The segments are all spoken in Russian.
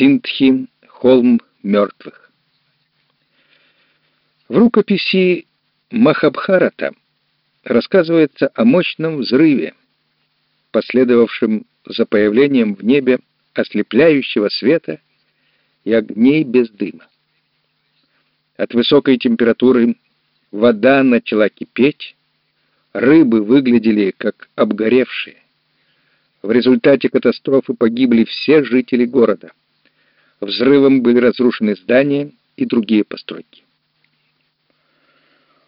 Синтхи, холм мертвых. В рукописи Махабхарата рассказывается о мощном взрыве, последовавшем за появлением в небе ослепляющего света и огней без дыма. От высокой температуры вода начала кипеть, рыбы выглядели как обгоревшие. В результате катастрофы погибли все жители города. Взрывом были разрушены здания и другие постройки.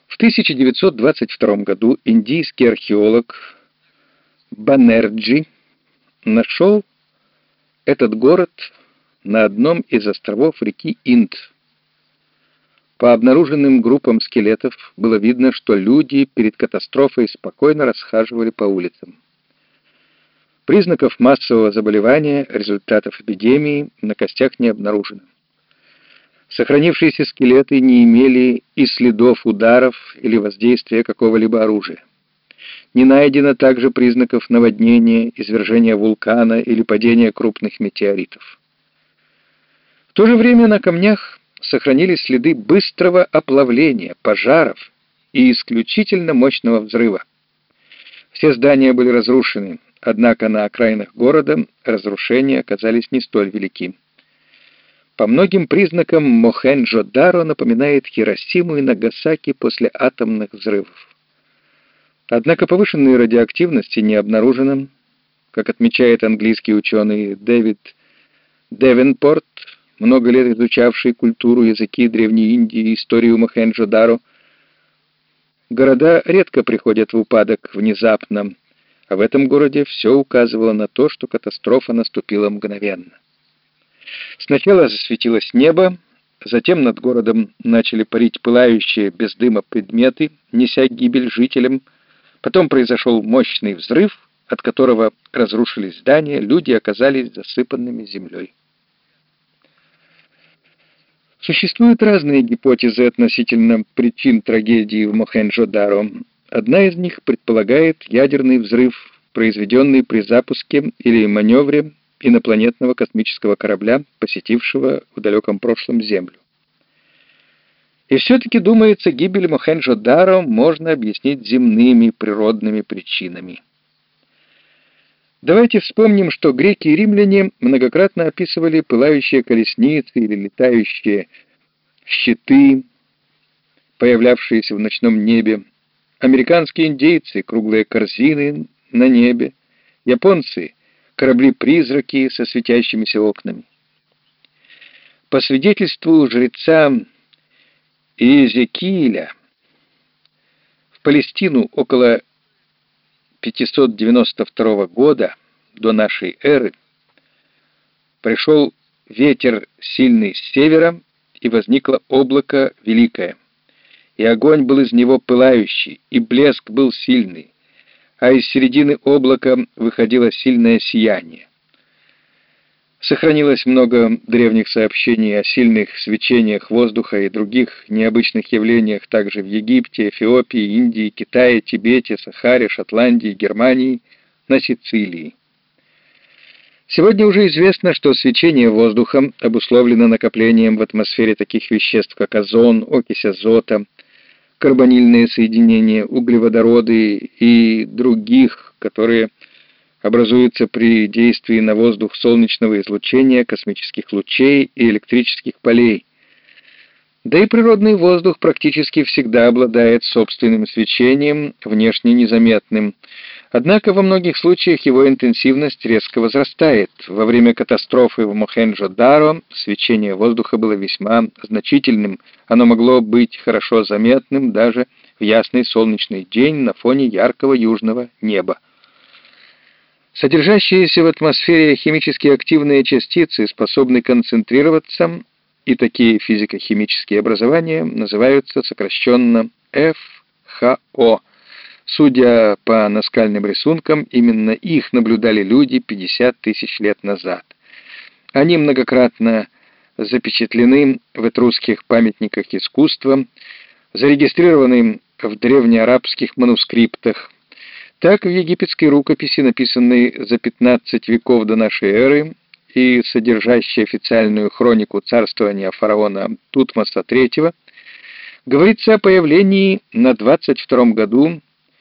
В 1922 году индийский археолог Банерджи нашел этот город на одном из островов реки Инд. По обнаруженным группам скелетов было видно, что люди перед катастрофой спокойно расхаживали по улицам. Признаков массового заболевания, результатов эпидемии на костях не обнаружено. Сохранившиеся скелеты не имели и следов ударов или воздействия какого-либо оружия. Не найдено также признаков наводнения, извержения вулкана или падения крупных метеоритов. В то же время на камнях сохранились следы быстрого оплавления, пожаров и исключительно мощного взрыва. Все здания были разрушены, однако на окраинах города разрушения оказались не столь велики. По многим признакам Мохенджо-Даро напоминает Хиросиму и Нагасаки после атомных взрывов. Однако повышенной радиоактивности не обнаружено, как отмечает английский ученый Дэвид Девенпорт, много лет изучавший культуру, языки Древней Индии и историю Мохенджо-Даро. Города редко приходят в упадок внезапно, а в этом городе все указывало на то, что катастрофа наступила мгновенно. Сначала засветилось небо, затем над городом начали парить пылающие без дыма предметы, неся гибель жителям, Потом произошел мощный взрыв, от которого разрушились здания, люди оказались засыпанными землей. Существуют разные гипотезы относительно причин трагедии в Мохенджо-Даро. Одна из них предполагает ядерный взрыв, произведенный при запуске или маневре инопланетного космического корабля, посетившего в далеком прошлом Землю. И все-таки, думается, гибель Мохенджо-Даро можно объяснить земными природными причинами. Давайте вспомним, что греки и римляне многократно описывали пылающие колесницы или летающие щиты, появлявшиеся в ночном небе, американские индейцы — круглые корзины на небе, японцы — корабли-призраки со светящимися окнами. По свидетельству жреца Иезекииля в Палестину около 592 года до нашей эры пришел ветер сильный с севера, и возникло облако великое. И огонь был из него пылающий, и блеск был сильный, а из середины облака выходило сильное сияние. Сохранилось много древних сообщений о сильных свечениях воздуха и других необычных явлениях также в Египте, Эфиопии, Индии, Китае, Тибете, Сахаре, Шотландии, Германии, на Сицилии. Сегодня уже известно, что свечение воздуха обусловлено накоплением в атмосфере таких веществ, как озон, окись азота, карбонильные соединения, углеводороды и других, которые образуется при действии на воздух солнечного излучения, космических лучей и электрических полей. Да и природный воздух практически всегда обладает собственным свечением, внешне незаметным. Однако во многих случаях его интенсивность резко возрастает. Во время катастрофы в Мохенджо-Даро свечение воздуха было весьма значительным. Оно могло быть хорошо заметным даже в ясный солнечный день на фоне яркого южного неба. Содержащиеся в атмосфере химически активные частицы способны концентрироваться, и такие физико-химические образования называются сокращенно ФХО. Судя по наскальным рисункам, именно их наблюдали люди 50 тысяч лет назад. Они многократно запечатлены в этрусских памятниках искусства, зарегистрированы в древнеарабских манускриптах, так в египетской рукописи, написанной за 15 веков до нашей эры, и содержащей официальную хронику царствования фараона Тутмоса III, говорится о появлении на 22 году